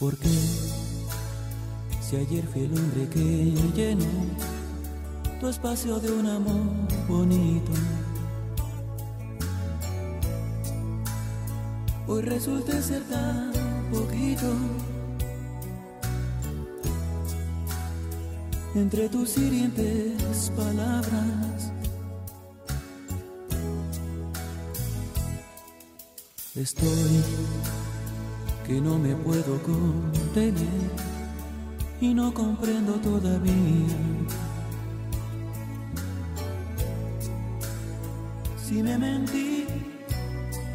Porque si ayer fui el hombre que llenó tu espacio de un amor bonito, hoy resulta ser tan poquito. Entre tus hirientes palabras Estoy que no me puedo contener y no comprendo todavía si me mentí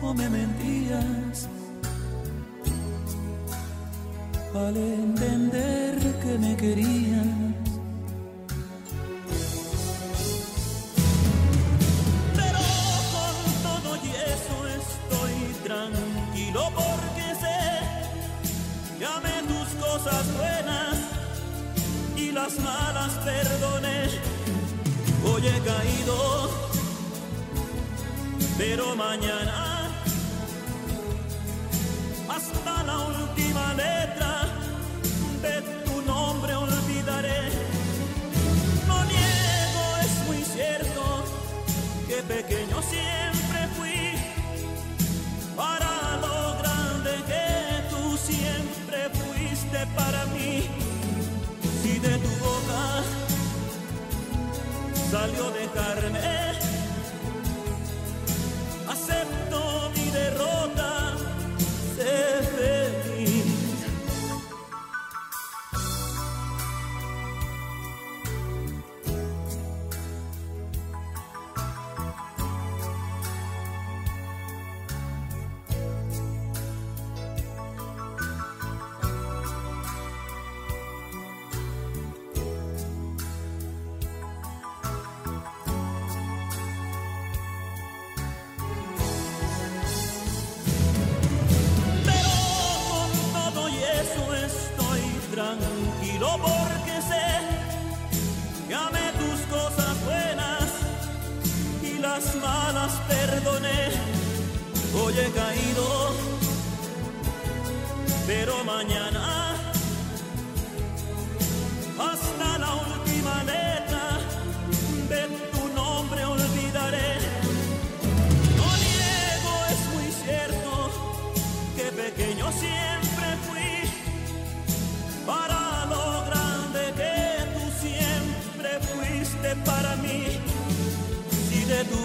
o me mentías al entender que me querías. Las malas perdoné. Hoy he caído, pero mañana hasta la última letra de tu nombre olvidaré. No niego, es muy cierto que pequeño siempre salió de carne. Acepto malas perdoné, hoy he caído, pero mañana hasta la última letra de tu nombre olvidaré. No niego, es muy cierto que pequeño siempre fui para lo grande que tú siempre fuiste para mí. Si de tu